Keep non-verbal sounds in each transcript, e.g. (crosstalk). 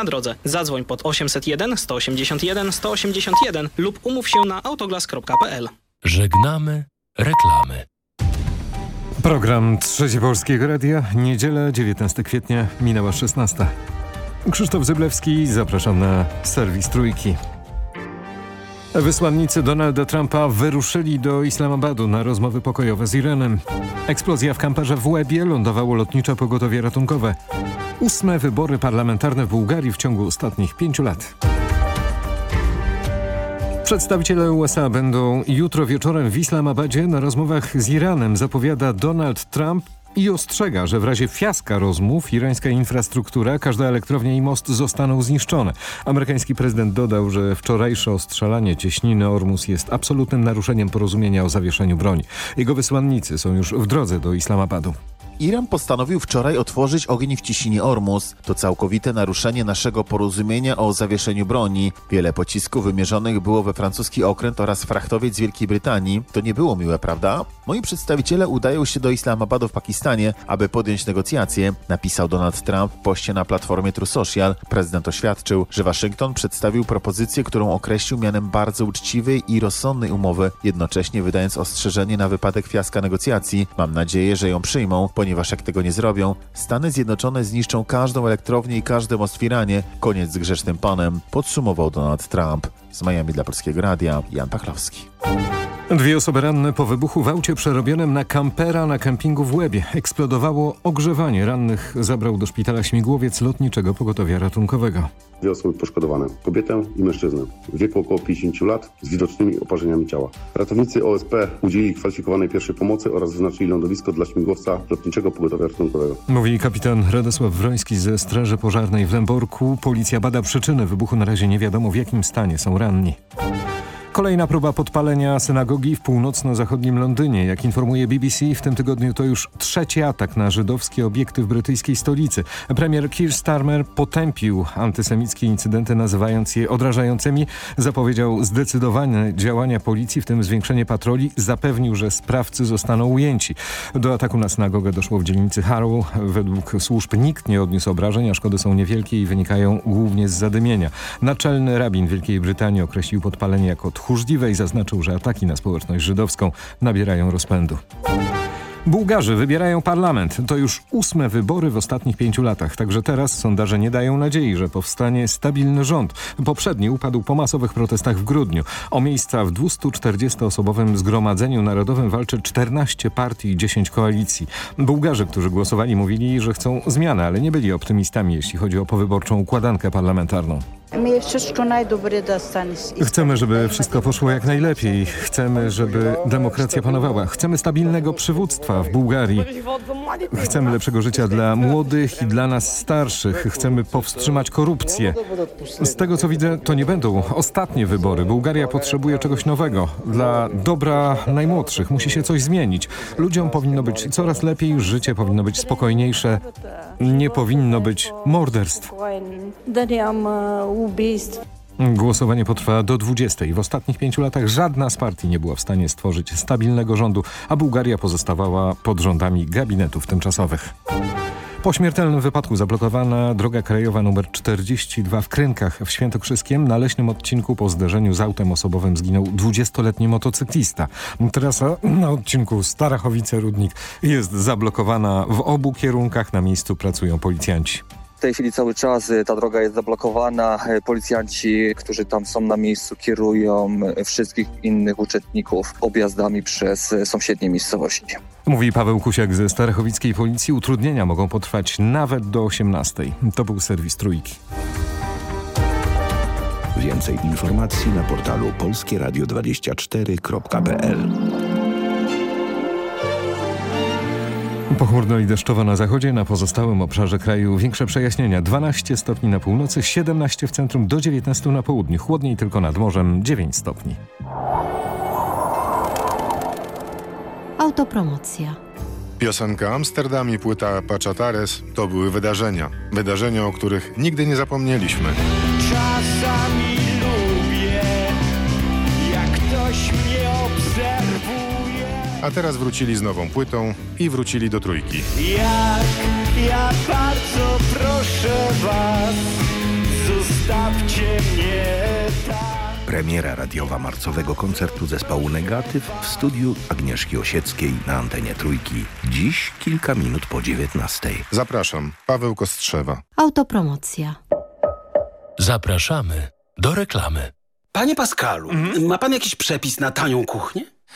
na drodze. Zadzwoń pod 801 181 181 lub umów się na autoglas.pl. Żegnamy reklamy. Program Trzecie Polskiego Radia, niedziela 19 kwietnia, minęła 16. Krzysztof Zyblewski, zapraszam na serwis Trójki. Wysłannicy Donalda Trumpa wyruszyli do Islamabadu na rozmowy pokojowe z Iranem. Eksplozja w kamperze w Łebie lądowało lotnicze pogotowie ratunkowe. Ósme wybory parlamentarne w Bułgarii w ciągu ostatnich pięciu lat. Przedstawiciele USA będą jutro wieczorem w Islamabadzie na rozmowach z Iranem, zapowiada Donald Trump i ostrzega, że w razie fiaska rozmów irańska infrastruktura, każda elektrownia i most zostaną zniszczone. Amerykański prezydent dodał, że wczorajsze ostrzelanie cieśniny Ormus jest absolutnym naruszeniem porozumienia o zawieszeniu broni. Jego wysłannicy są już w drodze do Islamabadu. Iran postanowił wczoraj otworzyć ogień w ciśnienie Ormus. To całkowite naruszenie naszego porozumienia o zawieszeniu broni. Wiele pocisków wymierzonych było we francuski okręt oraz frachtowiec Wielkiej Brytanii. To nie było miłe, prawda? Moi przedstawiciele udają się do Islamabadu w Pakistanie, aby podjąć negocjacje, napisał Donald Trump w poście na platformie True Social. Prezydent oświadczył, że Waszyngton przedstawił propozycję, którą określił mianem bardzo uczciwej i rozsądnej umowy, jednocześnie wydając ostrzeżenie na wypadek fiaska negocjacji. Mam nadzieję, że ją przyjmą, ponieważ ponieważ jak tego nie zrobią, Stany Zjednoczone zniszczą każdą elektrownię i każdy most w Iranie. Koniec z grzecznym panem, podsumował Donald Trump. Z Miami dla Polskiego Radia, Jan Pachlowski. Dwie osoby ranne po wybuchu w aucie przerobionym na kampera na kempingu w Łebie. Eksplodowało ogrzewanie. Rannych zabrał do szpitala śmigłowiec lotniczego pogotowia ratunkowego. Dwie osoby poszkodowane. Kobietę i mężczyznę. W wieku około 50 lat z widocznymi oparzeniami ciała. Ratownicy OSP udzielili kwalifikowanej pierwszej pomocy oraz wyznaczyli lądowisko dla śmigłowca lotniczego pogotowia ratunkowego. Mówi kapitan Radosław Wroński ze Straży Pożarnej w Lęborku. Policja bada przyczyny wybuchu. Na razie nie wiadomo w jakim stanie są 노래 언니 Kolejna próba podpalenia synagogi w północno-zachodnim Londynie. Jak informuje BBC, w tym tygodniu to już trzeci atak na żydowskie obiekty w brytyjskiej stolicy. Premier Keir Starmer potępił antysemickie incydenty, nazywając je odrażającymi. Zapowiedział zdecydowane działania policji, w tym zwiększenie patroli. Zapewnił, że sprawcy zostaną ujęci. Do ataku na synagogę doszło w dzielnicy Harrow. Według służb nikt nie odniósł obrażeń, a szkody są niewielkie i wynikają głównie z zadymienia. Naczelny rabin Wielkiej Brytanii określił podpalenie jako tchórzliwe i zaznaczył, że ataki na społeczność żydowską nabierają rozpędu. Bułgarzy wybierają parlament. To już ósme wybory w ostatnich pięciu latach. Także teraz sondaże nie dają nadziei, że powstanie stabilny rząd. Poprzedni upadł po masowych protestach w grudniu. O miejsca w 240-osobowym Zgromadzeniu Narodowym walczy 14 partii i 10 koalicji. Bułgarzy, którzy głosowali mówili, że chcą zmiany, ale nie byli optymistami, jeśli chodzi o powyborczą układankę parlamentarną. Chcemy, żeby wszystko poszło jak najlepiej. Chcemy, żeby demokracja panowała. Chcemy stabilnego przywództwa w Bułgarii. Chcemy lepszego życia dla młodych i dla nas starszych. Chcemy powstrzymać korupcję. Z tego co widzę, to nie będą ostatnie wybory. Bułgaria potrzebuje czegoś nowego. Dla dobra najmłodszych musi się coś zmienić. Ludziom powinno być coraz lepiej, życie powinno być spokojniejsze. Nie powinno być morderstw. Głosowanie potrwa do 20. W ostatnich pięciu latach żadna z partii nie była w stanie stworzyć stabilnego rządu, a Bułgaria pozostawała pod rządami gabinetów tymczasowych. Po śmiertelnym wypadku zablokowana droga krajowa nr 42 w Krynkach w Świętokrzyskiem na leśnym odcinku po zderzeniu z autem osobowym zginął 20-letni motocyklista. Trasa na odcinku Starachowice-Rudnik jest zablokowana w obu kierunkach. Na miejscu pracują policjanci. W tej chwili cały czas ta droga jest zablokowana. Policjanci, którzy tam są na miejscu, kierują wszystkich innych uczestników objazdami przez sąsiednie miejscowości. Mówi Paweł Kusiak ze Starachowickiej Policji. Utrudnienia mogą potrwać nawet do 18. To był serwis Trójki. Więcej informacji na portalu polskieradio24.pl Pochmurno i deszczowo na zachodzie, na pozostałym obszarze kraju większe przejaśnienia. 12 stopni na północy, 17 w centrum, do 19 na południu. Chłodniej tylko nad morzem, 9 stopni. Autopromocja. Piosenka Amsterdam i płyta Pachatares to były wydarzenia. Wydarzenia, o których nigdy nie zapomnieliśmy. Czasami A teraz wrócili z nową płytą i wrócili do trójki. Jak ja bardzo proszę was, zostawcie mnie tak. Premiera radiowa marcowego koncertu zespołu Negatyw w studiu Agnieszki Osieckiej na antenie Trójki. Dziś kilka minut po 19. Zapraszam, Paweł Kostrzewa. Autopromocja. Zapraszamy do reklamy. Panie Pascalu, ma pan jakiś przepis na tanią kuchnię?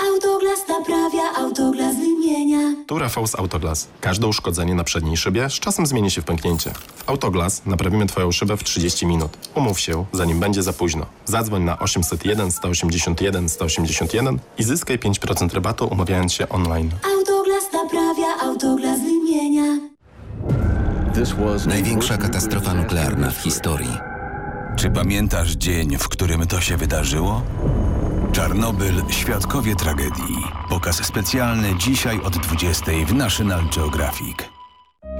Autoglas naprawia, autoglas wymienia. Tu Rafał z Autoglas. Każde uszkodzenie na przedniej szybie z czasem zmieni się w pęknięcie. W Autoglas naprawimy Twoją szybę w 30 minut. Umów się, zanim będzie za późno. Zadzwoń na 801 181 181 i zyskaj 5% rabatu umawiając się online. Autoglas naprawia, autoglas wymienia. Największa katastrofa nuklearna w historii. Czy pamiętasz dzień, w którym to się wydarzyło? Czarnobyl Świadkowie Tragedii. Pokaz specjalny dzisiaj od 20 w National Geographic.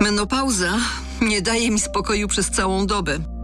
Menopauza nie daje mi spokoju przez całą dobę.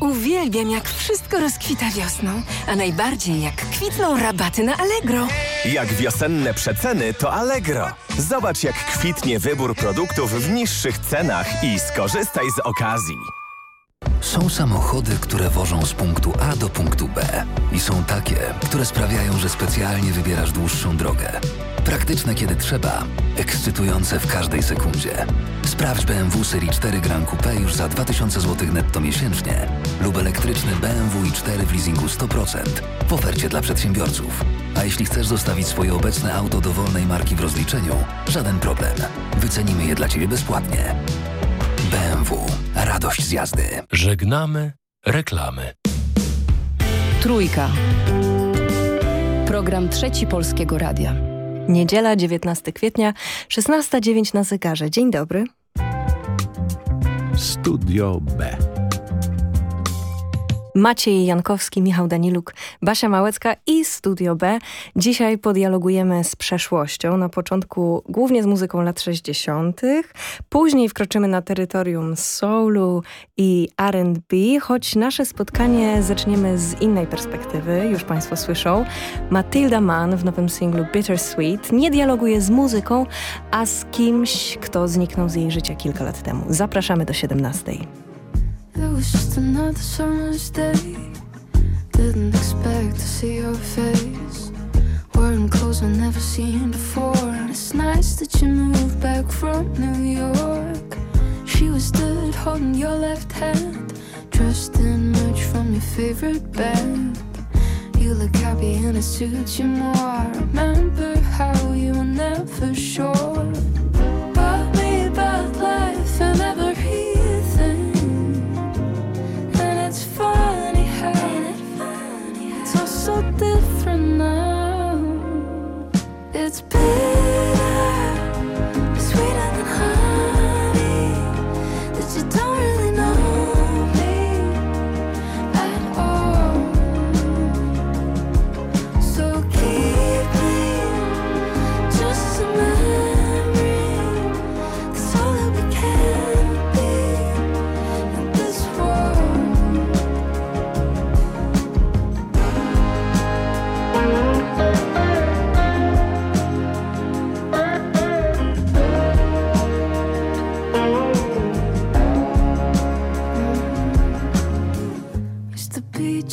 Uwielbiam jak wszystko rozkwita wiosną, a najbardziej jak kwitną rabaty na Allegro. Jak wiosenne przeceny to Allegro. Zobacz jak kwitnie wybór produktów w niższych cenach i skorzystaj z okazji. Są samochody, które wożą z punktu A do punktu B. I są takie, które sprawiają, że specjalnie wybierasz dłuższą drogę. Praktyczne kiedy trzeba, ekscytujące w każdej sekundzie. Sprawdź BMW Serii 4 Grand Coupe już za 2000 zł netto miesięcznie lub elektryczny BMW i4 w leasingu 100% w ofercie dla przedsiębiorców. A jeśli chcesz zostawić swoje obecne auto dowolnej marki w rozliczeniu, żaden problem. Wycenimy je dla Ciebie bezpłatnie. BMW. Radość z jazdy. Żegnamy reklamy. Trójka. Program Trzeci Polskiego Radia. Niedziela, 19 kwietnia, 16.09 na zegarze. Dzień dobry. Studio B. Maciej Jankowski, Michał Daniluk, Basia Małecka i Studio B. Dzisiaj podialogujemy z przeszłością. Na początku głównie z muzyką lat 60. Później wkroczymy na terytorium soulu i R&B, choć nasze spotkanie zaczniemy z innej perspektywy, już Państwo słyszą. Matilda Mann w nowym singlu Bittersweet nie dialoguje z muzyką, a z kimś, kto zniknął z jej życia kilka lat temu. Zapraszamy do 17. It was just another summer's day. Didn't expect to see your face. Wearing clothes I've never seen before. And it's nice that you moved back from New York. She was stood holding your left hand, dressed in merch from your favorite band. You look happy and it suits you more. Remember how you were never sure. But me about life and everything. So different now. It's bitter,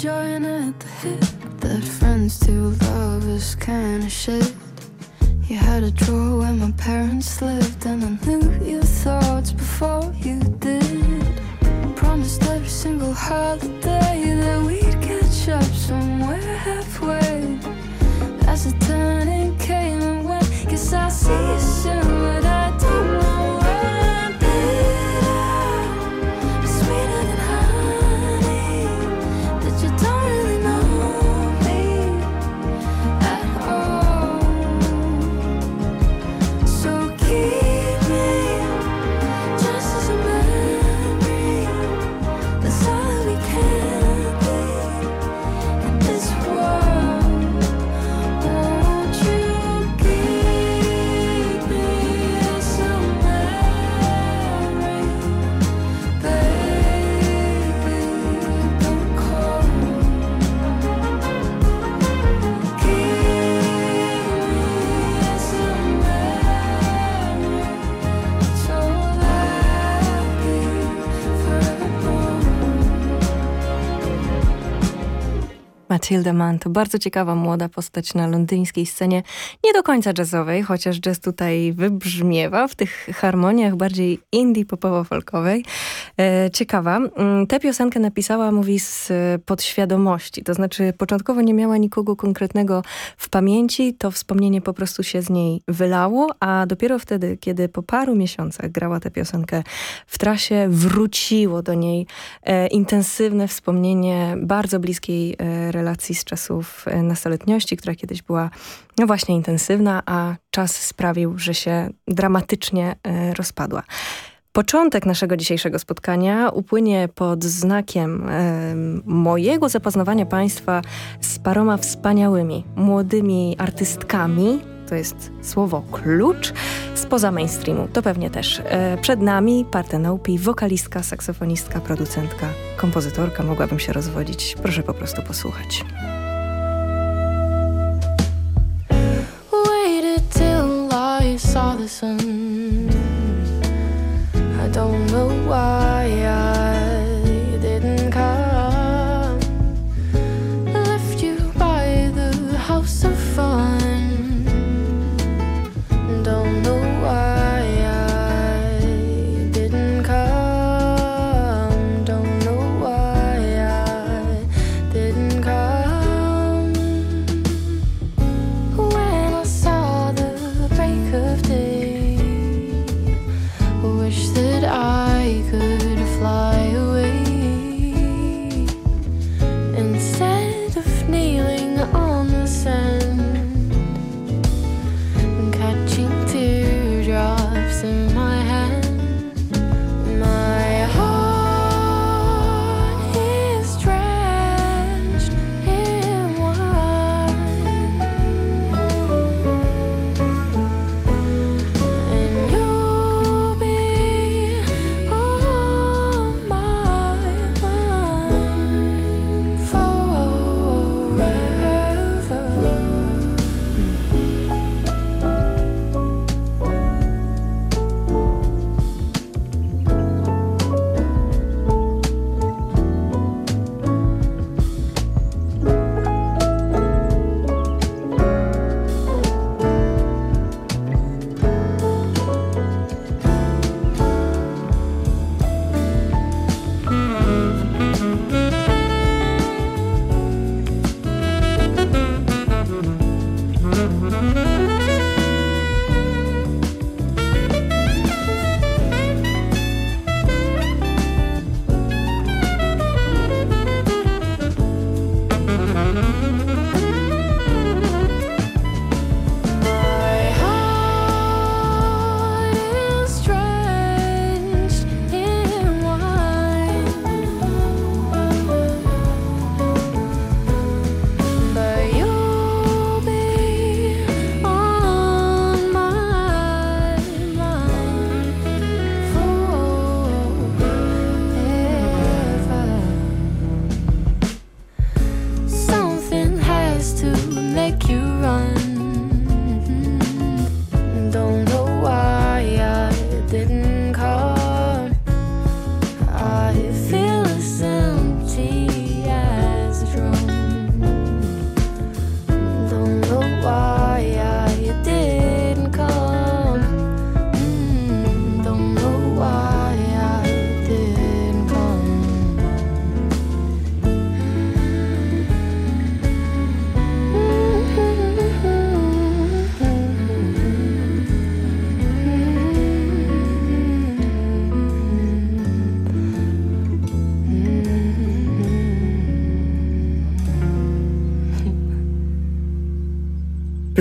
joy at the hip That friends to lovers kind of shit. You had a drawer where my parents lived And I knew your thoughts before you did. Promised every single holiday That we'd catch up somewhere halfway. As the turning came and went Guess I'll see you soon Matilda Mann to bardzo ciekawa młoda postać na londyńskiej scenie, nie do końca jazzowej, chociaż jazz tutaj wybrzmiewa w tych harmoniach bardziej indie popowo-folkowej. E, ciekawa. Mm, Tę piosenkę napisała, mówi, z podświadomości, to znaczy początkowo nie miała nikogo konkretnego w pamięci, to wspomnienie po prostu się z niej wylało, a dopiero wtedy, kiedy po paru miesiącach grała tę piosenkę w trasie, wróciło do niej e, intensywne wspomnienie bardzo bliskiej e, relacji z czasów e, nastoletniości, która kiedyś była no właśnie intensywna, a czas sprawił, że się dramatycznie e, rozpadła. Początek naszego dzisiejszego spotkania upłynie pod znakiem e, mojego zapoznawania Państwa z paroma wspaniałymi, młodymi artystkami. To jest słowo klucz spoza mainstreamu. To pewnie też. E, przed nami Partenaupi, wokalistka, saksofonistka, producentka, kompozytorka. Mogłabym się rozwodzić. Proszę po prostu posłuchać. Saw the sun. I don't know why I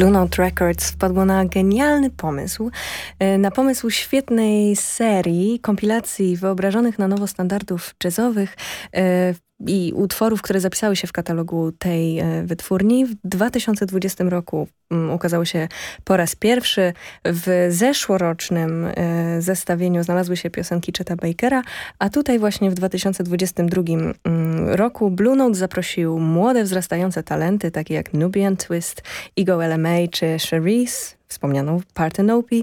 Blue Note Records wpadło na genialny pomysł, e, na pomysł świetnej serii kompilacji wyobrażonych na nowo standardów jazzowych e, i utworów, które zapisały się w katalogu tej e, wytwórni. W 2020 roku mm, ukazały się po raz pierwszy. W zeszłorocznym zestawieniu znalazły się piosenki Cheta Bakera, a tutaj właśnie w 2022 mm, roku Blue Note zaprosił młode, wzrastające talenty, takie jak Nubian Twist, Ego LMA czy Cherise, wspomnianą Parthenope.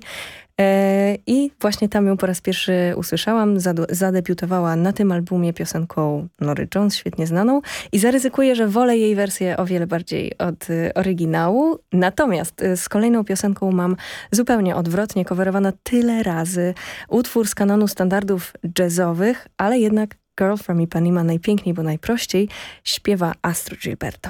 E, I właśnie tam ją po raz pierwszy usłyszałam. Zadebiutowała na tym albumie piosenką Nory Jones, świetnie znaną. I zaryzykuję, że wolę jej wersję o wiele bardziej od y, oryginału. Natomiast y, z kolejną piosenką mam zupełnie odwrotnie, coverowana tyle razy. Utwór z kanonu standardów jazzowych, ale jednak Girl from Ipanema najpiękniej, bo najprościej śpiewa Astro Gilberto.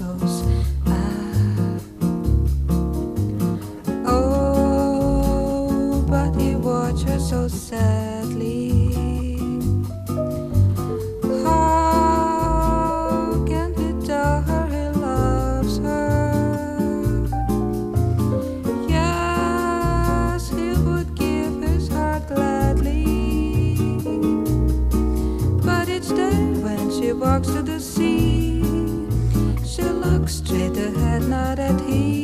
so sadly. How can he tell her he loves her? Yes, he would give his heart gladly. But each day when she walks to the sea, she looks straight ahead, not at him.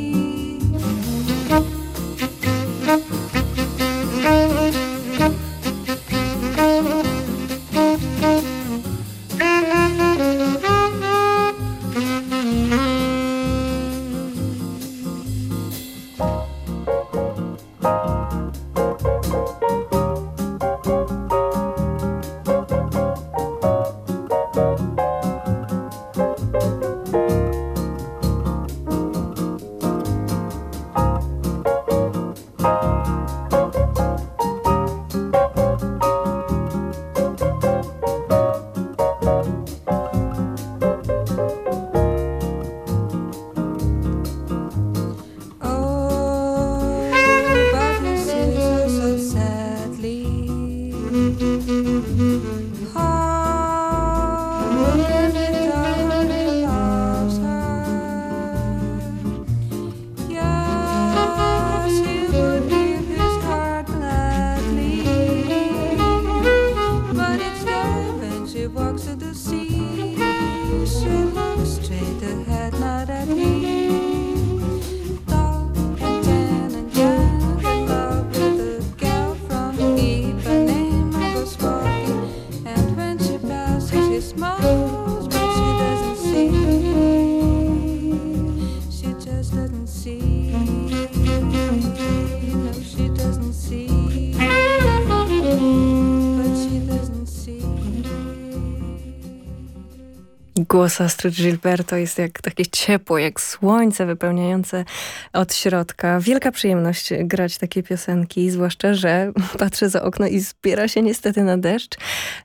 Głos Astrid Gilberto jest jak takie ciepło, jak słońce wypełniające od środka. Wielka przyjemność grać takie piosenki, zwłaszcza, że (laughs) patrzę za okno i zbiera się niestety na deszcz.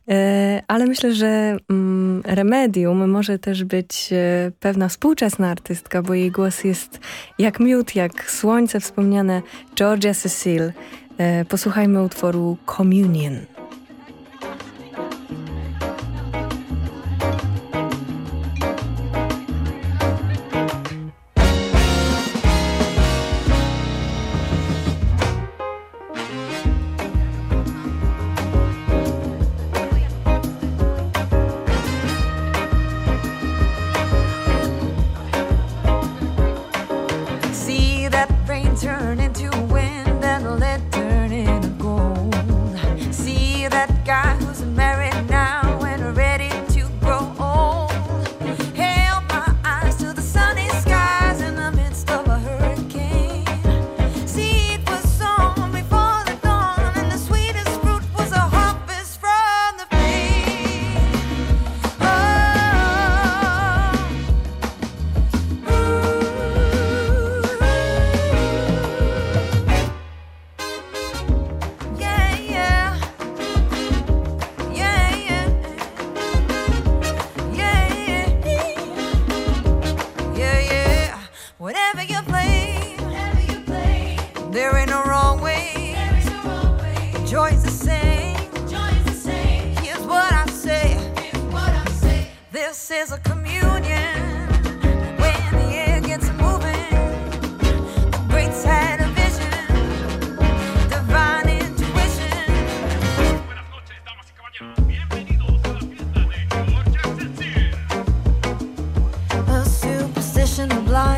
E, ale myślę, że mm, Remedium może też być e, pewna współczesna artystka, bo jej głos jest jak miód, jak słońce wspomniane Georgia Cecile. E, posłuchajmy utworu Communion.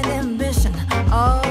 ambition. Oh.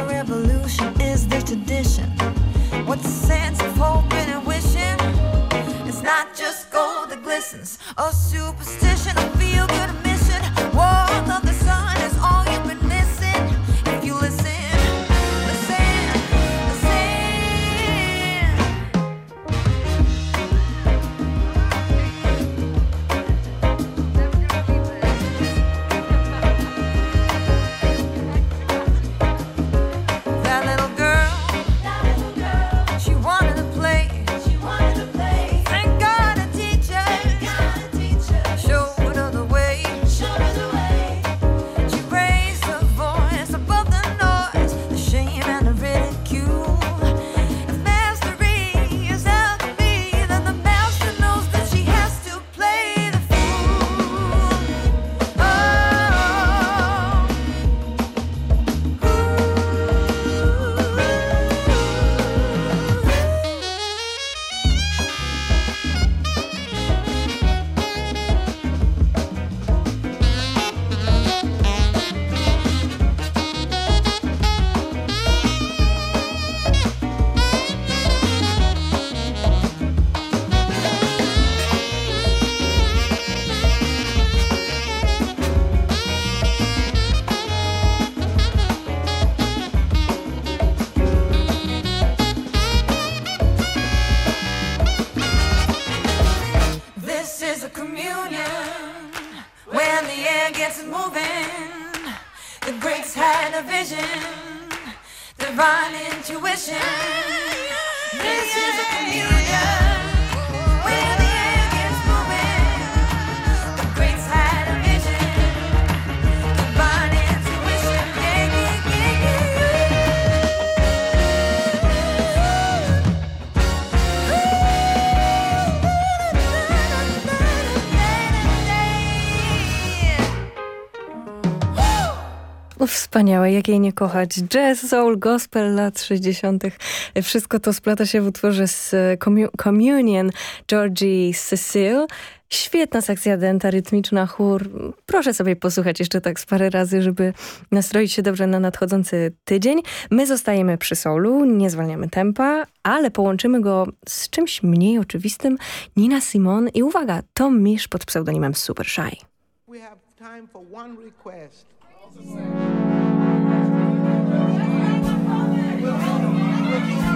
Wspaniałe, jak jej nie kochać. Jazz, soul, gospel lat 60. Wszystko to splata się w utworze z Commu- Communion Georgie Cecile. Świetna sekcja denta, rytmiczna chór. Proszę sobie posłuchać jeszcze tak z parę razy, żeby nastroić się dobrze na nadchodzący tydzień. My zostajemy przy soulu, nie zwalniamy tempa, ale połączymy go z czymś mniej oczywistym. Nina Simone i uwaga, Tom Misz pod pseudonimem Super Shy. We have time for one request.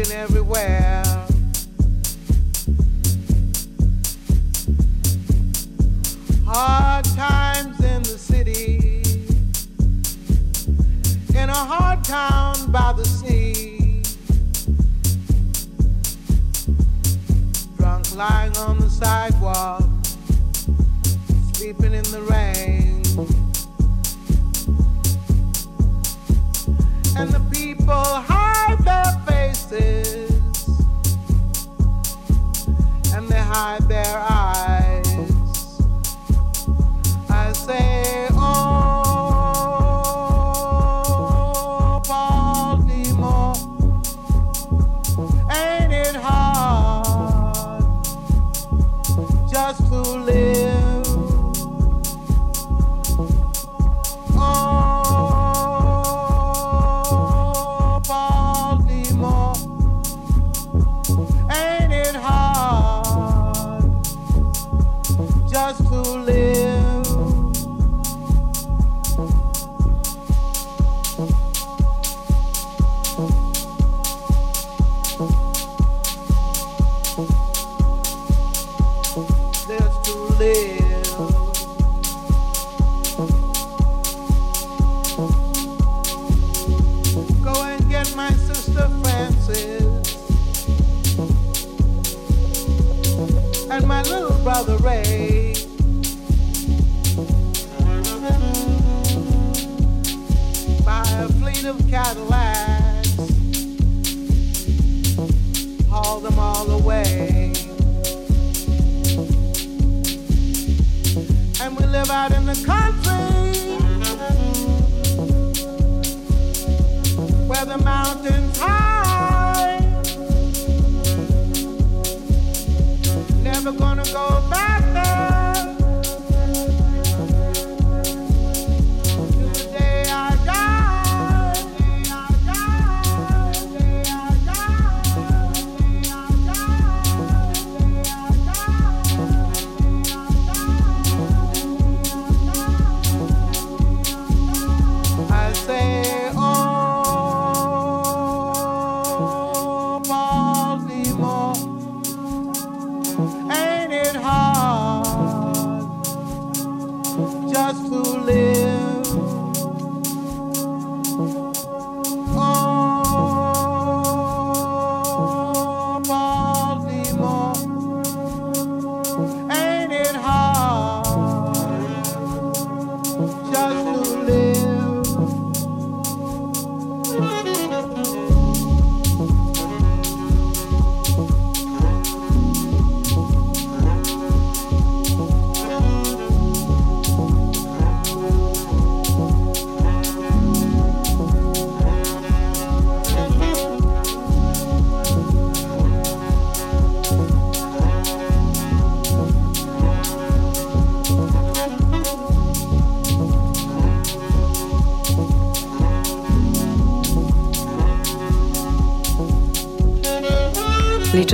looking everywhere. Hard times in the city, in a hard town by the sea. Drunk lying on the sidewalk, sleeping in the rain. and the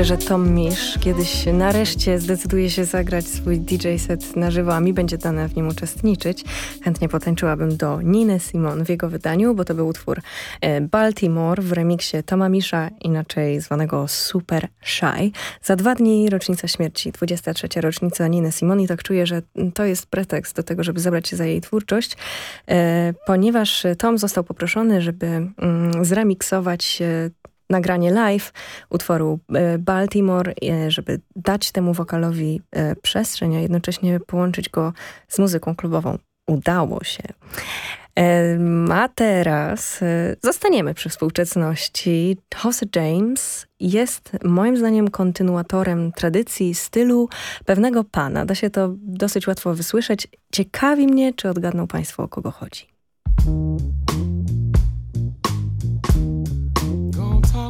że Tom Misz kiedyś nareszcie zdecyduje się zagrać swój DJ set na żywo, a mi będzie dane w nim uczestniczyć. Chętnie potańczyłabym do Niny Simon w jego wydaniu, bo to był utwór e, Baltimore w remiksie Toma Misza, inaczej zwanego Super Shy. Za dwa dni rocznica śmierci, 23. rocznica Niny Simon i tak czuję, że to jest pretekst do tego, żeby zabrać się za jej twórczość, e, ponieważ Tom został poproszony, żeby mm, zremiksować nagranie live utworu e, Baltimore, e, żeby dać temu wokalowi e, przestrzeń, a jednocześnie połączyć go z muzyką klubową. Udało się. A teraz zostaniemy przy współczesności. Jose James jest moim zdaniem kontynuatorem tradycji, stylu pewnego pana. Da się to dosyć łatwo wysłyszeć. Ciekawi mnie, czy odgadną Państwo, o kogo chodzi.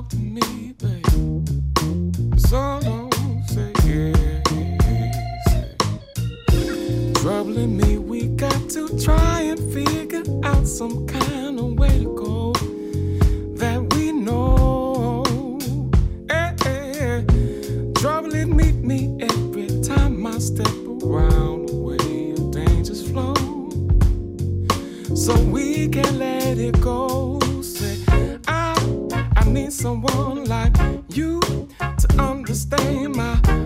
Talk to me, babe. So don't say yes. Troubling me, we got to try and figure out some kind of way to go that we know. Hey, hey, hey. Troubling meet me every time I step around the way of danger's flow. So we can let it go need someone like you to understand my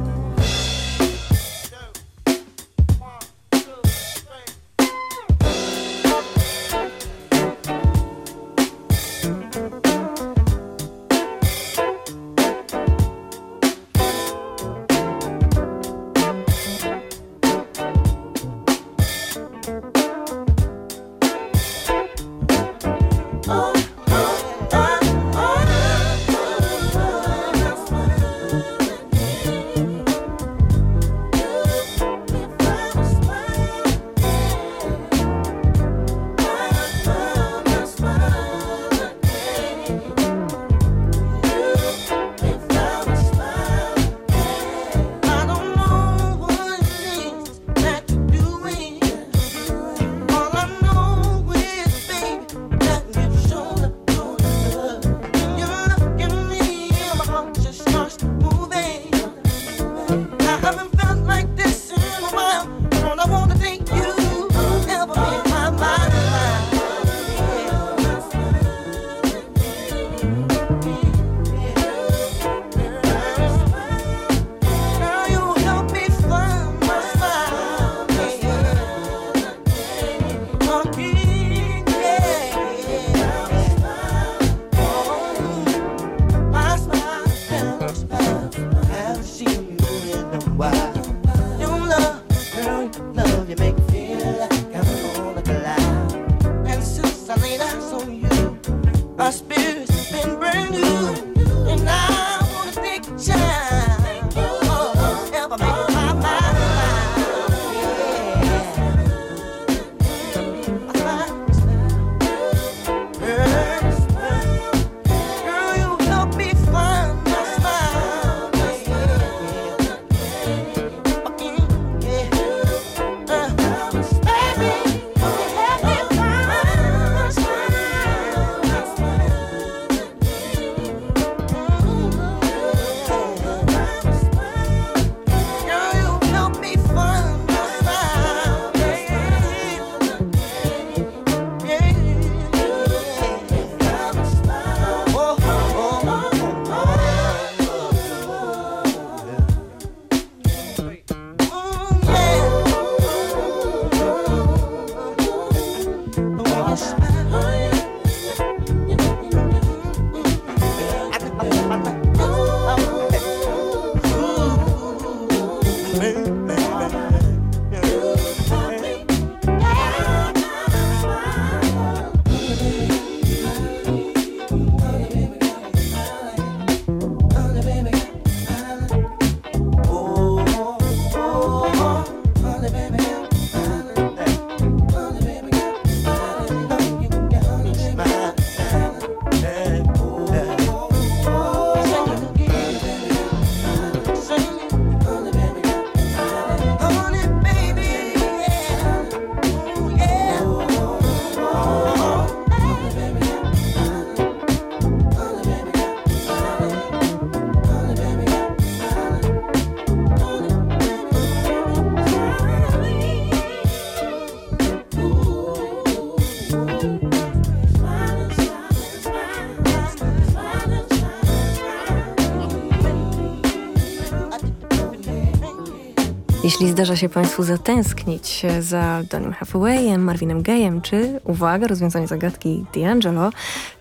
Jeśli zdarza się Państwu zatęsknić za Donnym Hathawayem, Marvinem Gayem, czy, uwaga, rozwiązanie zagadki D'Angelo,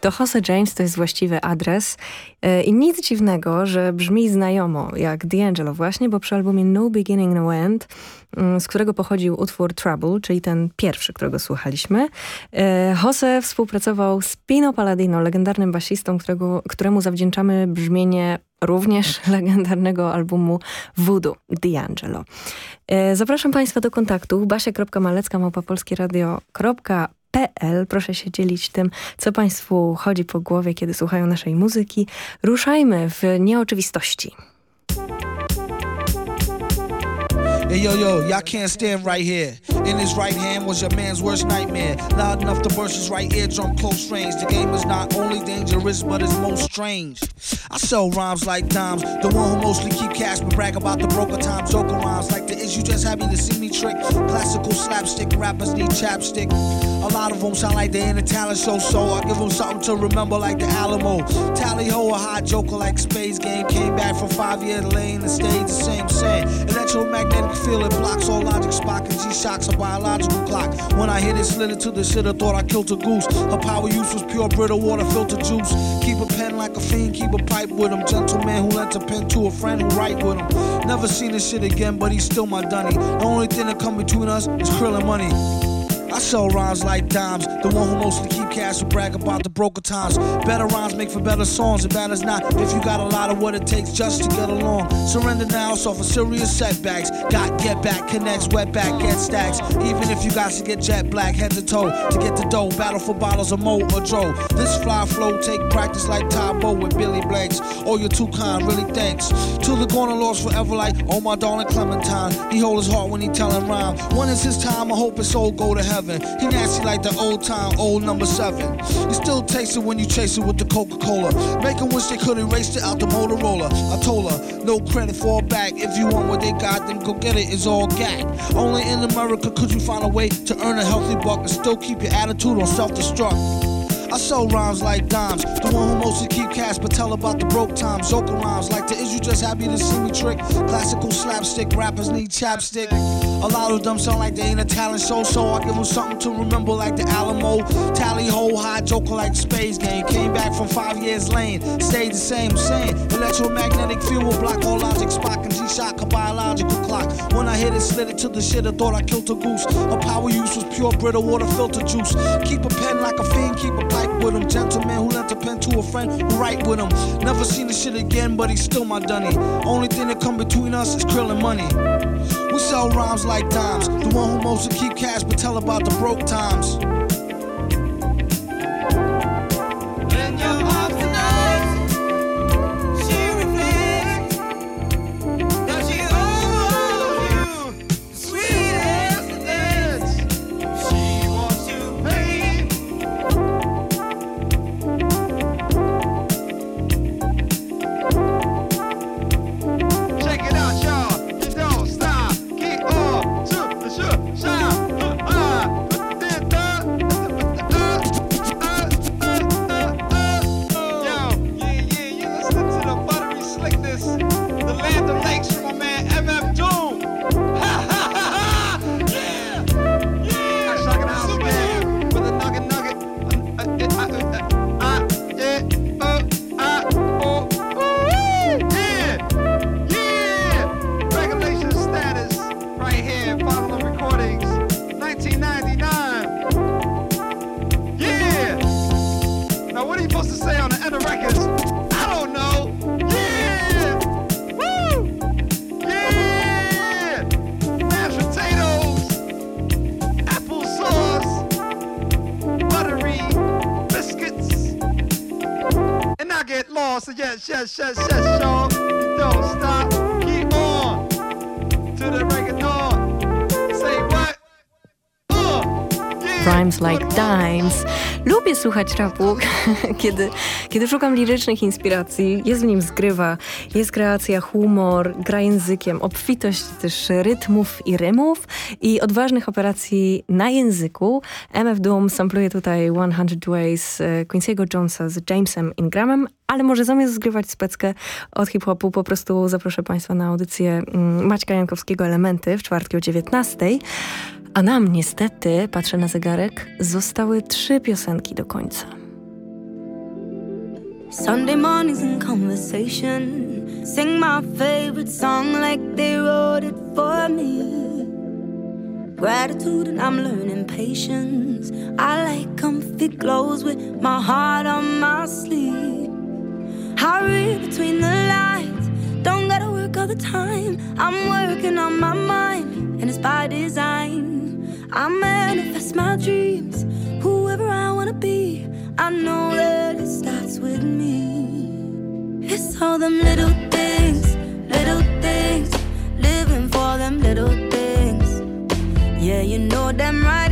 to Jose James to jest właściwy adres. E, I nic dziwnego, że brzmi znajomo jak D'Angelo właśnie, bo przy albumie No Beginning, No End, mm, z którego pochodził utwór Trouble, czyli ten pierwszy, którego słuchaliśmy, e, Jose współpracował z Pino Palladino, legendarnym basistą, którego, któremu zawdzięczamy brzmienie również (laughs) legendarnego albumu Voodoo D'Angelo. E, Zapraszam Państwa do kontaktu basia.malecka PL. Proszę się dzielić tym, co Państwu chodzi po głowie, kiedy słuchają naszej muzyki. Ruszajmy w nieoczywistości. Yo yo, y'all can't stand right here. In his right hand was your man's worst nightmare. Loud enough to burst his right eardrum close range. The game is not only dangerous, but it's most strange. I sell rhymes like dimes. The one who mostly keep cash but brag about the broker time. Joker rhymes like the is you just happy to see me trick. Classical slapstick rappers need chapstick. A lot of them sound like they're in a talent show, so I give them something to remember like the Alamo. Tally ho, a hot joker like Space Game. Came back from five years lane and stayed the same same. Electromagnetic field it blocks all logic Spock and G-Shock's a biological clock. When I hit it, slid to the shit, I thought I killed a goose. Her power use was pure brittle water filter juice. Keep a pen like a fiend, keep a pipe with him. Gentleman who lent a pen to a friend who write with him. Never seen this shit again, but he's still my dunny. The only thing that come between us is krill and money. I sell rhymes like dimes. The one who mostly keep cash will brag about the broker times. Better rhymes make for better songs. It matters not if you got a lot of what it takes just to get along. Surrender now, suffer serious setbacks. Got get back, connects, wet back, get stacks. Even if you got to get jet black, head to toe to get the dough. Battle for bottles of Mo or Dro. This fly flow take practice like Tybo with Billy Blanks. Oh, you're too kind, really thanks. To the corner lost forever like, oh my darling Clementine. He hold his heart when he tellin' rhyme. When is his time? I hope his soul go to heaven. He nasty like the old time, old number seven. You still taste it when you chase it with the Coca-Cola. Make 'em wish they could erase it out the Motorola. I told her, no credit for a bag. If you want what they got, then go get it. It's all gag. Only in America could you find a way to earn a healthy buck and still keep your attitude on self-destruct. I sell rhymes like dimes. The one who mostly keep cash but tell about the broke times. Joker rhymes like the is you just happy to see me trick. Classical slapstick rappers need chapstick. A lot of them sound like they ain't a talent show, so I give them something to remember like the Alamo. Tally ho, high joker like space game. Came back from five years lane, stayed the same, same. Electromagnetic field will block all logic, Spock and G-Shock, a biological clock. When I hit it, slid it to the shit, I thought I killed a goose. A power use was pure Brita water filter juice. Keep a pen like a fiend, keep a pipe with him. Gentleman who lent a pen to a friend who write with him. Never seen the shit again, but he's still my dunny. Only thing that come between us is krill and money. Sell rhymes like dimes. The one who mostly keep cash, but tell about the broke times. Yes, yes, y'all. Don't stop. Keep on to the reggaeton. Say what? Rhymes like dimes. Lubię słuchać rapu, (laughs) kiedy, kiedy szukam lirycznych inspiracji. Jest w nim zgrywa, jest kreacja, humor, gra językiem, obfitość też rytmów i rymów i odważnych operacji na języku. MF Doom sampluje tutaj 100 Ways e, Quincy'ego Jonesa z Jamesem Ingramem, ale może zamiast zgrywać speckę od hip-hopu, po prostu zaproszę Państwa na audycję mm, Maćka Jankowskiego Elementy w czwartki o 19. A nam niestety, patrzę na zegarek, zostały trzy piosenki do końca. Sunday mornings in conversation. Sing my favorite song like they wrote it for me. Gratitude and I'm learning patience. I like comfy clothes with my heart on my sleeve. I read between the lines. Don't gotta work all the time. I'm working on my mind, and it's by design. I manifest my dreams. Whoever I wanna be, I know that it starts with me. It's all them little things, little things, living for them little things. Yeah, you know them right,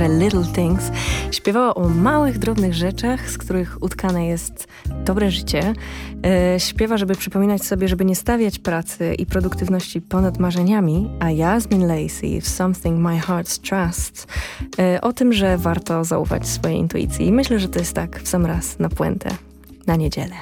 utworze Little Things śpiewała o małych, drobnych rzeczach, z których utkane jest dobre życie. E, śpiewa, żeby przypominać sobie, żeby nie stawiać pracy i produktywności ponad marzeniami, a Jasmine Lacey w Something My heart trusts e, o tym, że warto zaufać swojej intuicji. I myślę, że to jest tak w sam raz na puentę, na niedzielę.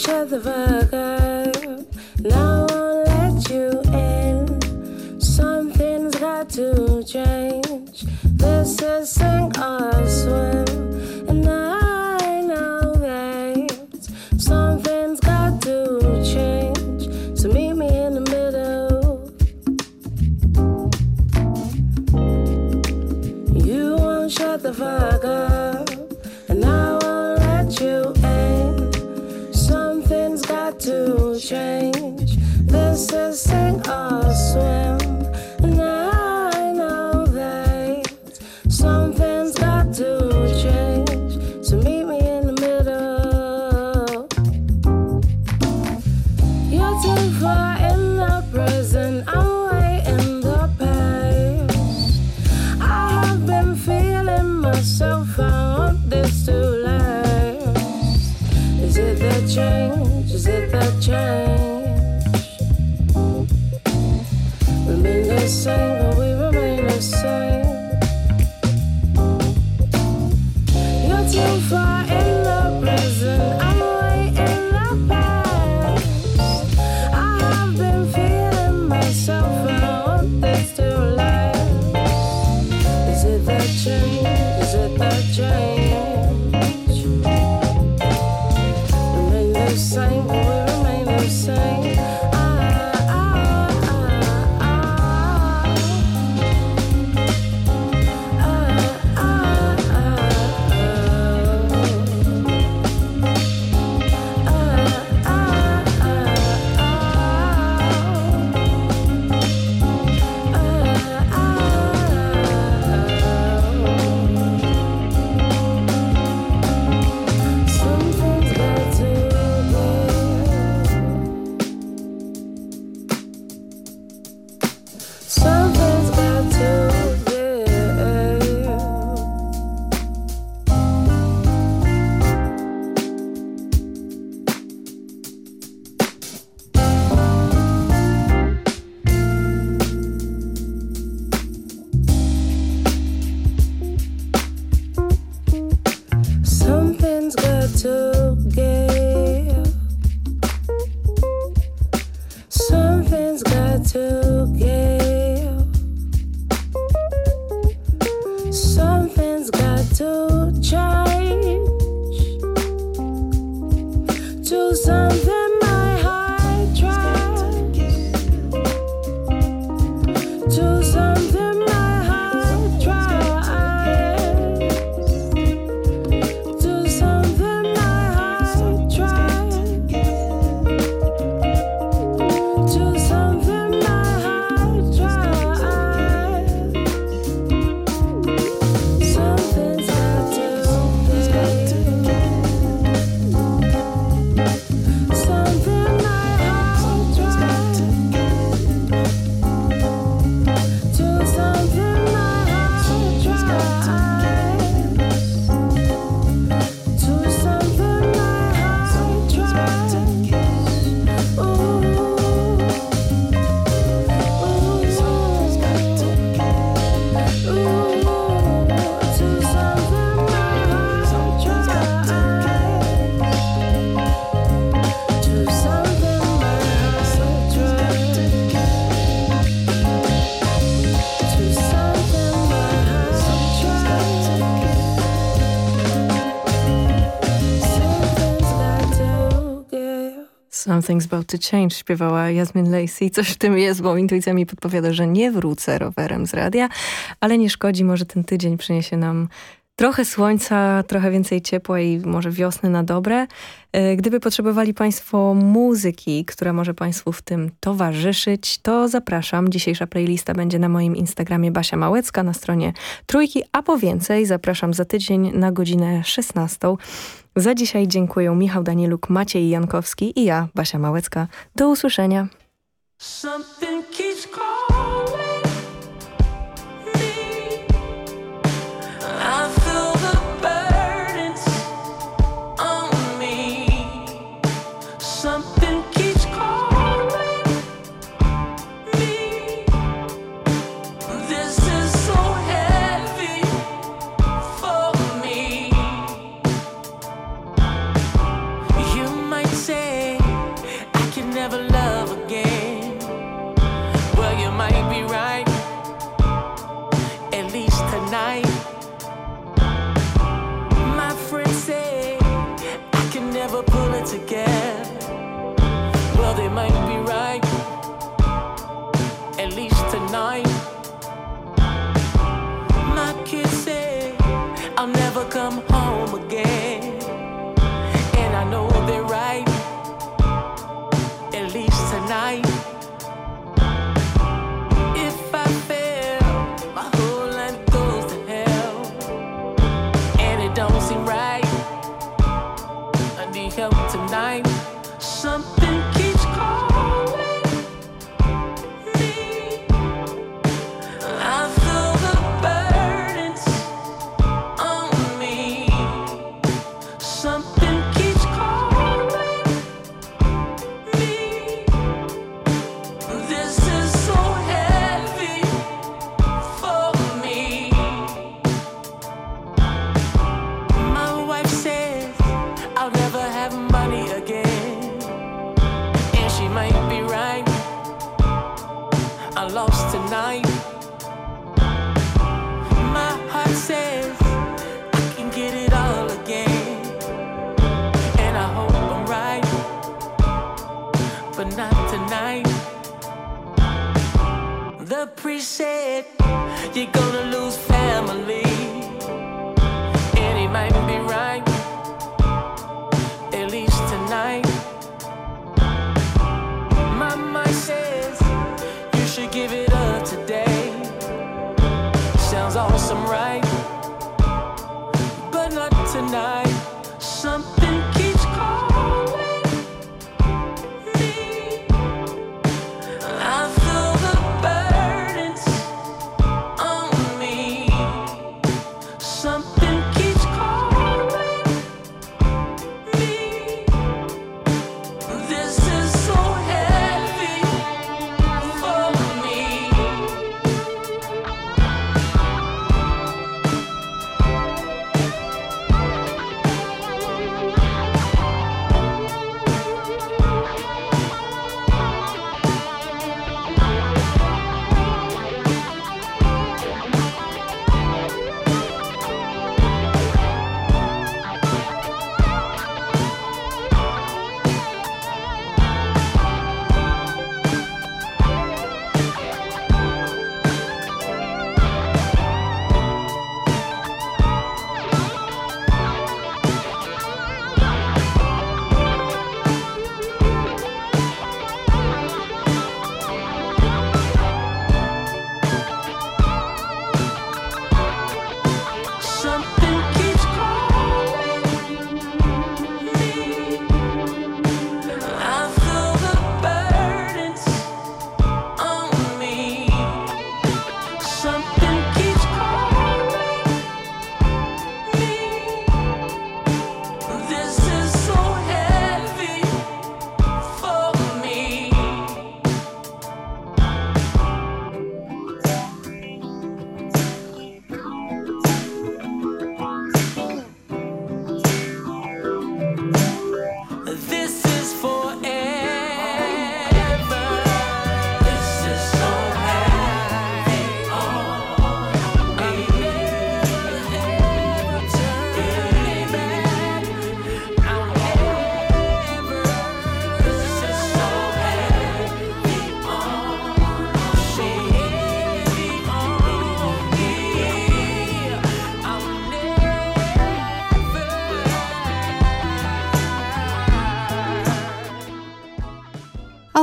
shut the fuck up. Now I'll let you in. Something's got to change. This is sink or swim. Things About to Change śpiewała Jasmin Lacey. Coś w tym jest, bo intuicja mi podpowiada, że nie wrócę rowerem z radia, ale nie szkodzi, może ten tydzień przyniesie nam trochę słońca, trochę więcej ciepła i może wiosny na dobre. E, gdyby potrzebowali Państwo muzyki, która może Państwu w tym towarzyszyć, to zapraszam. Dzisiejsza playlista będzie na moim Instagramie Basia Małecka na stronie Trójki, a po więcej zapraszam za tydzień na godzinę 16. Za dzisiaj dziękuję Michał Danieluk, Maciej Jankowski i ja, Basia Małecka. Do usłyszenia.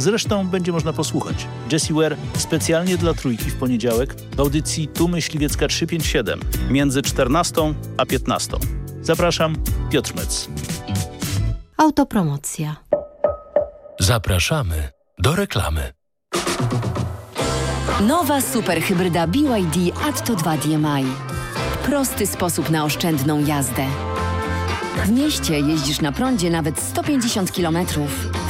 Zresztą będzie można posłuchać. Jessie Ware specjalnie dla Trójki w poniedziałek w audycji Tu Myśliwiecka 357 między 14 a 15. Zapraszam, Piotr Mec. Autopromocja. Zapraszamy do reklamy. Nowa superhybryda BYD Atto 2 DMI. Prosty sposób na oszczędną jazdę. W mieście jeździsz na prądzie nawet 150 km.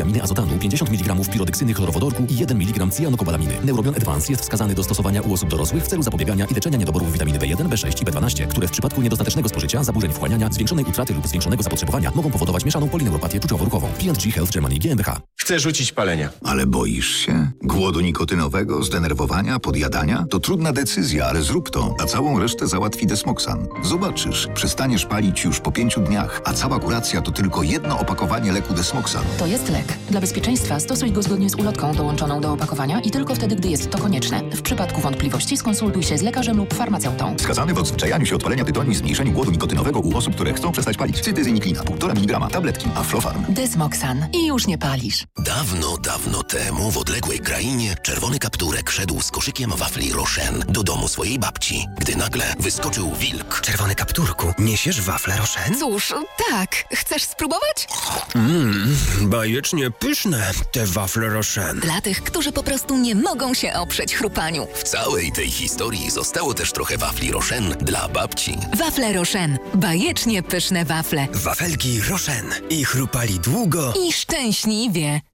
tiaminy azotanu, 50 mg pirodeksyny chlorowodorku i 1 mg cyjanokobalaminy. Neurobion Advance jest wskazany do stosowania u osób dorosłych w celu zapobiegania i leczenia niedoborów witaminy B1, B6 i B12, które w przypadku niedostatecznego spożycia, zaburzeń wchłaniania, zwiększonej utraty lub zwiększonego zapotrzebowania mogą powodować mieszaną polineuropatię czuciowo-ruchową. P&G Health Germany GmbH. Chcę rzucić palenie. Ale boisz się? Głodu nikotynowego, zdenerwowania, podjadania? To trudna decyzja, ale zrób to, a całą resztę załatwi Desmoxan. Zobaczysz, przestaniesz palić już po pięciu dniach, a cała kuracja to tylko jedno opakowanie leku Desmoxan. To jest lek. Dla bezpieczeństwa stosuj go zgodnie z ulotką dołączoną do opakowania i tylko wtedy, gdy jest to konieczne. W przypadku wątpliwości skonsultuj się z lekarzem lub farmaceutą. Wskazany w odzwyczajaniu się od palenia tytoniu i zmniejszeniu głodu nikotynowego u osób, które chcą przestać palić. Cytyzyniklina, 1,5 mg, tabletki, Aflofarm. Desmoxan. I już nie palisz. Dawno, dawno temu w odległej krainie czerwony kapturek szedł z koszykiem wafli Rochen do domu swojej babci, gdy nagle wyskoczył wilk. Czerwony kapturku, niesiesz wafle Rochen? Cóż, tak. Chcesz spróbować? Mmm, bajecznie pyszne te wafle Rochen. Dla tych, którzy po prostu nie mogą się oprzeć chrupaniu. W całej tej historii zostało też trochę wafli Rochen dla babci. Wafle Rochen. Bajecznie pyszne wafle. Wafelki Rochen. I chrupali długo. I szczęśliwie.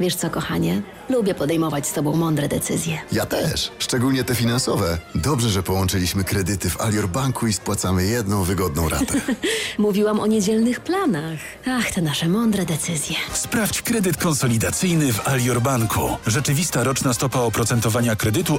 Wiesz co, kochanie? Lubię podejmować z tobą mądre decyzje. Ja też, szczególnie te finansowe. Dobrze, że połączyliśmy kredyty w Alior Banku i spłacamy jedną wygodną ratę. (laughs) Mówiłam o niedzielnych planach. Ach, te nasze mądre decyzje. Sprawdź kredyt konsolidacyjny w Alior Banku. Rzeczywista roczna stopa oprocentowania kredytu